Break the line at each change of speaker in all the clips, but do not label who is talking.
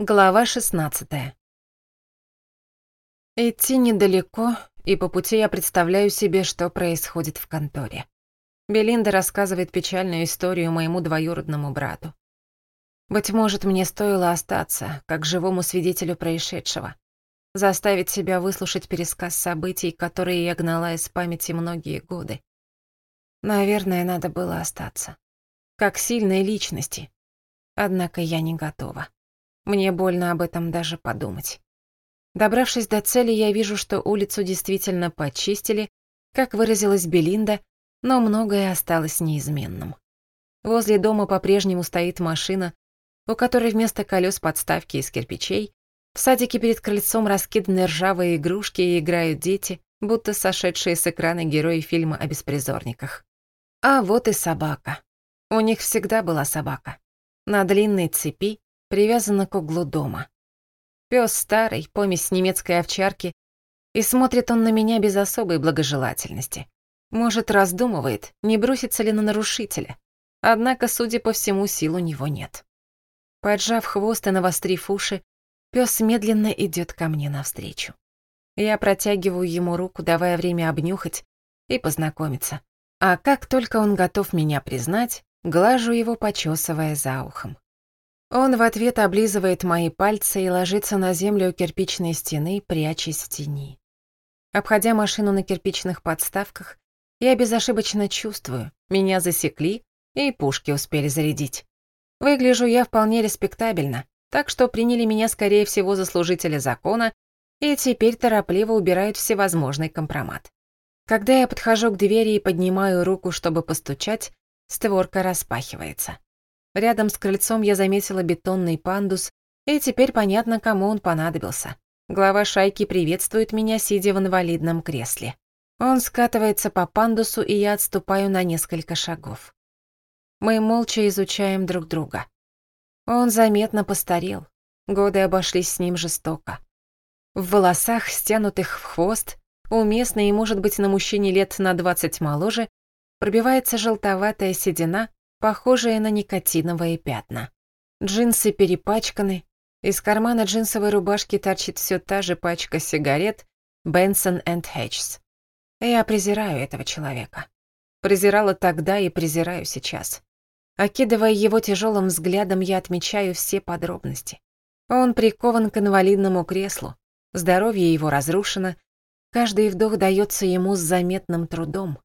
Глава 16 Идти недалеко, и по пути я представляю себе, что происходит в конторе. Белинда рассказывает печальную историю моему двоюродному брату. Быть может, мне стоило остаться, как живому свидетелю происшедшего, заставить себя выслушать пересказ событий, которые я гнала из памяти многие годы. Наверное, надо было остаться. Как сильной личности. Однако я не готова. Мне больно об этом даже подумать. Добравшись до цели, я вижу, что улицу действительно почистили, как выразилась Белинда, но многое осталось неизменным. Возле дома по-прежнему стоит машина, у которой вместо колес подставки из кирпичей, в садике перед крыльцом раскиданы ржавые игрушки и играют дети, будто сошедшие с экрана герои фильма о беспризорниках. А вот и собака. У них всегда была собака. На длинной цепи, привязана к углу дома. Пес старый, помесь немецкой овчарки, и смотрит он на меня без особой благожелательности. Может, раздумывает, не бросится ли на нарушителя. Однако, судя по всему, сил у него нет. Поджав хвост и навострив уши, пес медленно идет ко мне навстречу. Я протягиваю ему руку, давая время обнюхать и познакомиться. А как только он готов меня признать, глажу его, почесывая за ухом. Он в ответ облизывает мои пальцы и ложится на землю у кирпичной стены, прячась в тени. Обходя машину на кирпичных подставках, я безошибочно чувствую, меня засекли и пушки успели зарядить. Выгляжу я вполне респектабельно, так что приняли меня, скорее всего, за служителя закона и теперь торопливо убирают всевозможный компромат. Когда я подхожу к двери и поднимаю руку, чтобы постучать, створка распахивается. Рядом с крыльцом я заметила бетонный пандус, и теперь понятно, кому он понадобился. Глава шайки приветствует меня, сидя в инвалидном кресле. Он скатывается по пандусу, и я отступаю на несколько шагов. Мы молча изучаем друг друга. Он заметно постарел. Годы обошлись с ним жестоко. В волосах, стянутых в хвост, уместно и, может быть, на мужчине лет на 20 моложе, пробивается желтоватая седина, похожие на никотиновые пятна. Джинсы перепачканы, из кармана джинсовой рубашки торчит все та же пачка сигарет Benson and Hedges. Я презираю этого человека. Презирала тогда и презираю сейчас. Окидывая его тяжелым взглядом, я отмечаю все подробности. Он прикован к инвалидному креслу, здоровье его разрушено, каждый вдох дается ему с заметным трудом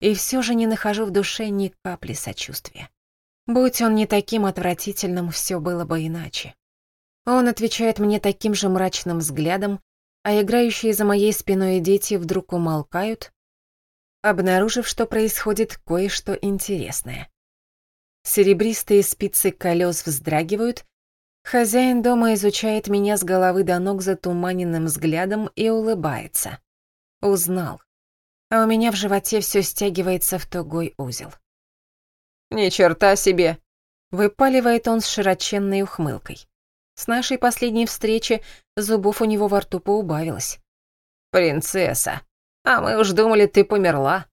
и все же не нахожу в душе ни капли сочувствия. Будь он не таким отвратительным, все было бы иначе. Он отвечает мне таким же мрачным взглядом, а играющие за моей спиной дети вдруг умолкают, обнаружив, что происходит кое-что интересное. Серебристые спицы колес вздрагивают, хозяин дома изучает меня с головы до ног затуманенным взглядом и улыбается. Узнал а у меня в животе все стягивается в тугой узел. «Ни черта себе!» — выпаливает он с широченной ухмылкой. С нашей последней встречи зубов у него во рту поубавилось. «Принцесса, а мы уж думали, ты померла.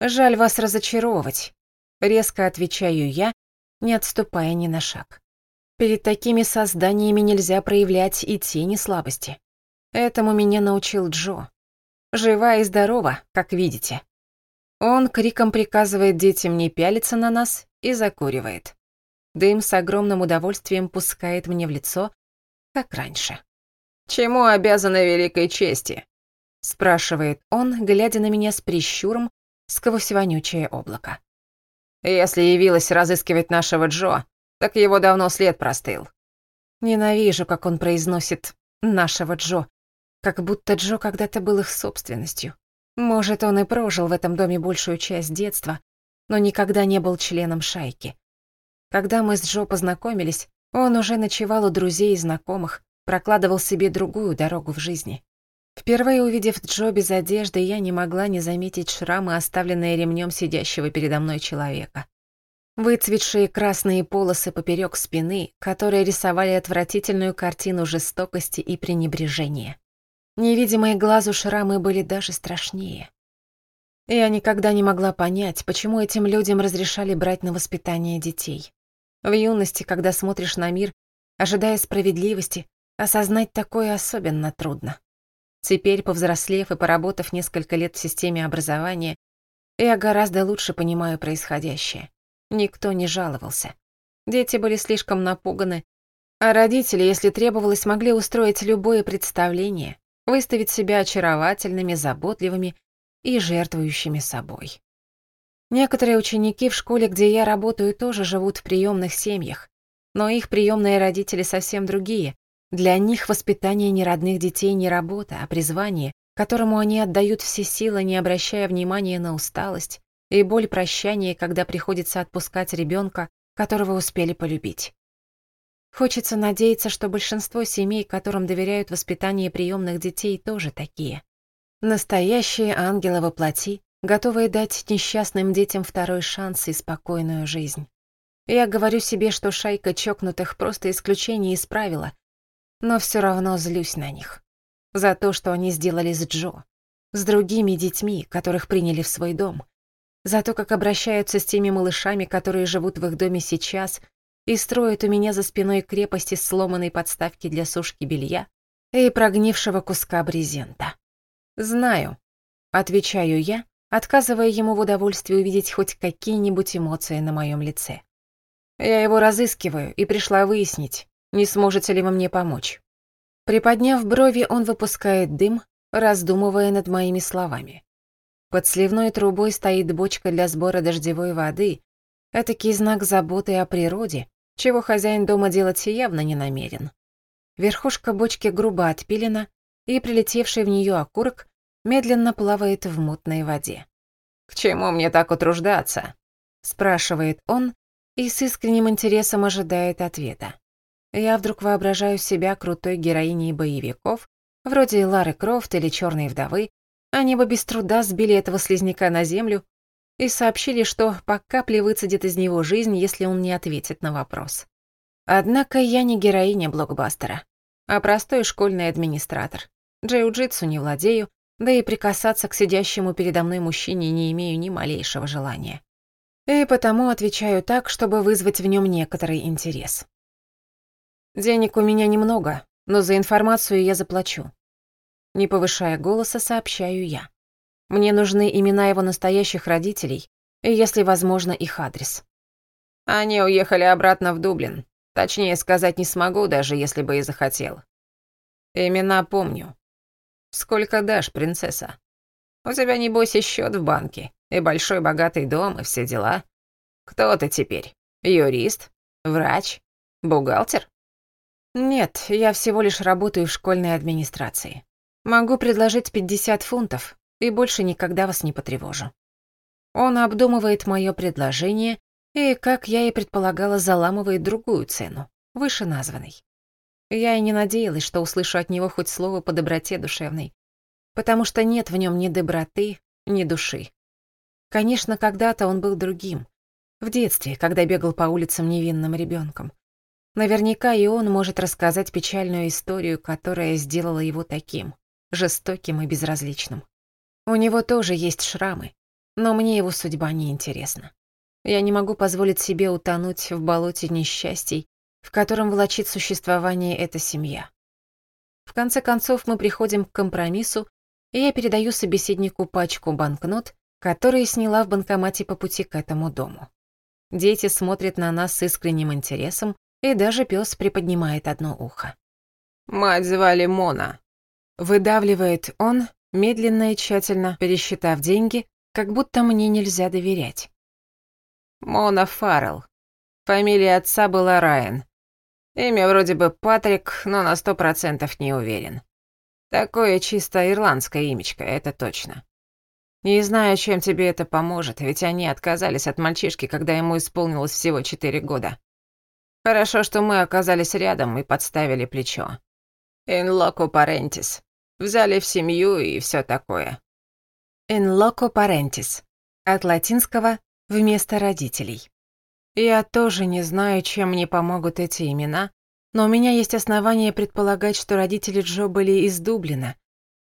Жаль вас разочаровывать», — резко отвечаю я, не отступая ни на шаг. Перед такими созданиями нельзя проявлять и тени слабости. Этому меня научил Джо жива и здорова, как видите». Он криком приказывает детям не пялиться на нас и закуривает. Дым с огромным удовольствием пускает мне в лицо, как раньше. «Чему обязана великой чести?» — спрашивает он, глядя на меня с прищуром сквозь вонючее облако. «Если явилась разыскивать нашего Джо, так его давно след простыл». Ненавижу, как он произносит «нашего Джо», как будто Джо когда-то был их собственностью. Может, он и прожил в этом доме большую часть детства, но никогда не был членом шайки. Когда мы с Джо познакомились, он уже ночевал у друзей и знакомых, прокладывал себе другую дорогу в жизни. Впервые увидев Джо без одежды, я не могла не заметить шрамы, оставленные ремнем сидящего передо мной человека. Выцветшие красные полосы поперек спины, которые рисовали отвратительную картину жестокости и пренебрежения. Невидимые глазу шрамы были даже страшнее. Я никогда не могла понять, почему этим людям разрешали брать на воспитание детей. В юности, когда смотришь на мир, ожидая справедливости, осознать такое особенно трудно. Теперь, повзрослев и поработав несколько лет в системе образования, я гораздо лучше понимаю происходящее. Никто не жаловался. Дети были слишком напуганы, а родители, если требовалось, могли устроить любое представление, выставить себя очаровательными, заботливыми и жертвующими собой. Некоторые ученики в школе, где я работаю, тоже живут в приемных семьях, но их приемные родители совсем другие. Для них воспитание неродных детей не работа, а призвание, которому они отдают все силы, не обращая внимания на усталость и боль прощания, когда приходится отпускать ребенка, которого успели полюбить. Хочется надеяться, что большинство семей, которым доверяют воспитание приемных детей, тоже такие. Настоящие ангелы во плоти, готовые дать несчастным детям второй шанс и спокойную жизнь. Я говорю себе, что шайка чокнутых просто исключение из правила, но все равно злюсь на них. За то, что они сделали с Джо, с другими детьми, которых приняли в свой дом, за то, как обращаются с теми малышами, которые живут в их доме сейчас — и строит у меня за спиной крепости сломанной подставки для сушки белья и прогнившего куска брезента. «Знаю», — отвечаю я, отказывая ему в удовольствии увидеть хоть какие-нибудь эмоции на моем лице. «Я его разыскиваю и пришла выяснить, не сможете ли вы мне помочь». Приподняв брови, он выпускает дым, раздумывая над моими словами. Под сливной трубой стоит бочка для сбора дождевой воды, этакий знак заботы о природе, чего хозяин дома делать явно не намерен. Верхушка бочки грубо отпилена, и прилетевший в нее окурок медленно плавает в мутной воде. «К чему мне так утруждаться?» — спрашивает он и с искренним интересом ожидает ответа. Я вдруг воображаю себя крутой героиней боевиков, вроде Лары Крофт или Черной вдовы, они бы без труда сбили этого слизняка на землю и сообщили, что по капле выцедит из него жизнь, если он не ответит на вопрос. Однако я не героиня блокбастера, а простой школьный администратор. Джиу-джитсу не владею, да и прикасаться к сидящему передо мной мужчине не имею ни малейшего желания. И потому отвечаю так, чтобы вызвать в нем некоторый интерес. Денег у меня немного, но за информацию я заплачу. Не повышая голоса, сообщаю я. Мне нужны имена его настоящих родителей, и, если возможно, их адрес. Они уехали обратно в Дублин. Точнее сказать не смогу, даже если бы и захотел. Имена помню. Сколько дашь, принцесса? У тебя, небось, и счет в банке, и большой богатый дом, и все дела. Кто ты теперь? Юрист? Врач? Бухгалтер? Нет, я всего лишь работаю в школьной администрации. Могу предложить 50 фунтов, и больше никогда вас не потревожу. Он обдумывает мое предложение и, как я и предполагала, заламывает другую цену, выше названной. Я и не надеялась, что услышу от него хоть слово по доброте душевной, потому что нет в нем ни доброты, ни души. Конечно, когда-то он был другим. В детстве, когда бегал по улицам невинным ребенком. Наверняка и он может рассказать печальную историю, которая сделала его таким, жестоким и безразличным. У него тоже есть шрамы, но мне его судьба не интересна. Я не могу позволить себе утонуть в болоте несчастий, в котором влачит существование эта семья. В конце концов, мы приходим к компромиссу, и я передаю собеседнику пачку банкнот, которые сняла в банкомате по пути к этому дому. Дети смотрят на нас с искренним интересом, и даже пес приподнимает одно ухо. «Мать звали Мона», — выдавливает он, медленно и тщательно пересчитав деньги, как будто мне нельзя доверять. Мона Фаррелл. Фамилия отца была Райан. Имя вроде бы Патрик, но на сто процентов не уверен. Такое чисто ирландское имечко, это точно. Не знаю, чем тебе это поможет, ведь они отказались от мальчишки, когда ему исполнилось всего четыре года. Хорошо, что мы оказались рядом и подставили плечо. «In loco parentis», Взяли в семью и все такое. In loco parentis. От латинского «вместо родителей». Я тоже не знаю, чем мне помогут эти имена, но у меня есть основания предполагать, что родители Джо были из Дублина,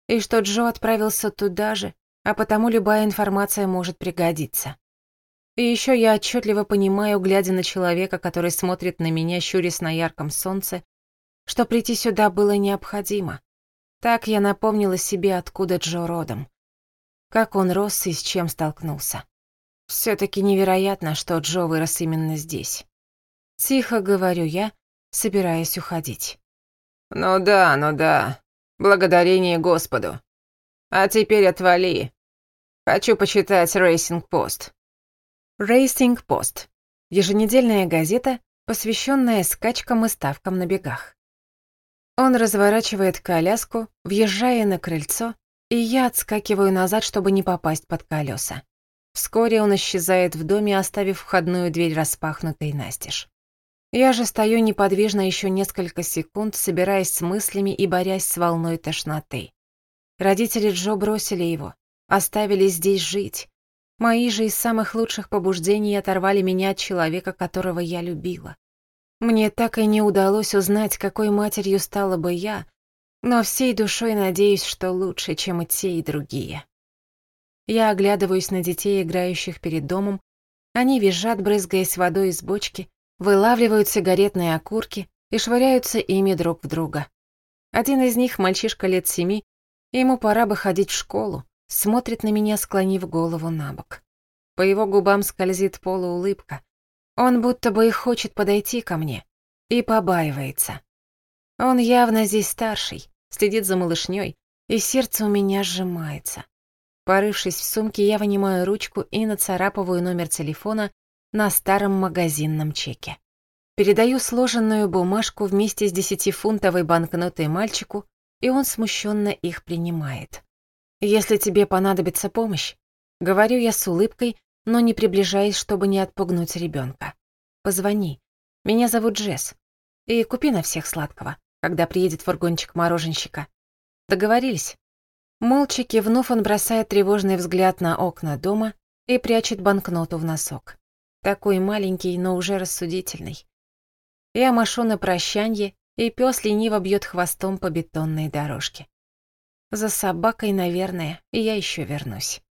и что Джо отправился туда же, а потому любая информация может пригодиться. И еще я отчетливо понимаю, глядя на человека, который смотрит на меня, щурясь на ярком солнце, что прийти сюда было необходимо. Так я напомнила себе, откуда Джо родом. Как он рос и с чем столкнулся. Все-таки невероятно, что Джо вырос именно здесь. Тихо говорю я, собираясь уходить.
«Ну да, ну да. Благодарение Господу. А теперь отвали. Хочу почитать Racing Post».
Racing Post — еженедельная газета, посвященная скачкам и ставкам на бегах. Он разворачивает коляску, въезжая на крыльцо, и я отскакиваю назад, чтобы не попасть под колеса. Вскоре он исчезает в доме, оставив входную дверь распахнутой настежь. Я же стою неподвижно еще несколько секунд, собираясь с мыслями и борясь с волной тошноты. Родители Джо бросили его, оставили здесь жить. Мои же из самых лучших побуждений оторвали меня от человека, которого я любила. Мне так и не удалось узнать, какой матерью стала бы я, но всей душой надеюсь, что лучше, чем и те, и другие. Я оглядываюсь на детей, играющих перед домом. Они визжат, брызгаясь водой из бочки, вылавливают сигаретные окурки и швыряются ими друг в друга. Один из них — мальчишка лет семи, ему пора бы ходить в школу, смотрит на меня, склонив голову на бок. По его губам скользит полуулыбка, он будто бы и хочет подойти ко мне и побаивается. Он явно здесь старший, следит за малышней, и сердце у меня сжимается. Порывшись в сумке, я вынимаю ручку и нацарапываю номер телефона на старом магазинном чеке. Передаю сложенную бумажку вместе с десятифунтовой банкнотой мальчику, и он смущенно их принимает. «Если тебе понадобится помощь», — говорю я с улыбкой, но не приближаясь, чтобы не отпугнуть ребенка. «Позвони. Меня зовут Джесс. И купи на всех сладкого, когда приедет фургончик мороженщика». «Договорились?» Молча кивнув, он бросает тревожный взгляд на окна дома и прячет банкноту в носок. Такой маленький, но уже рассудительный. Я машу на прощанье, и пес лениво бьет хвостом по бетонной дорожке. За собакой, наверное, и я еще вернусь.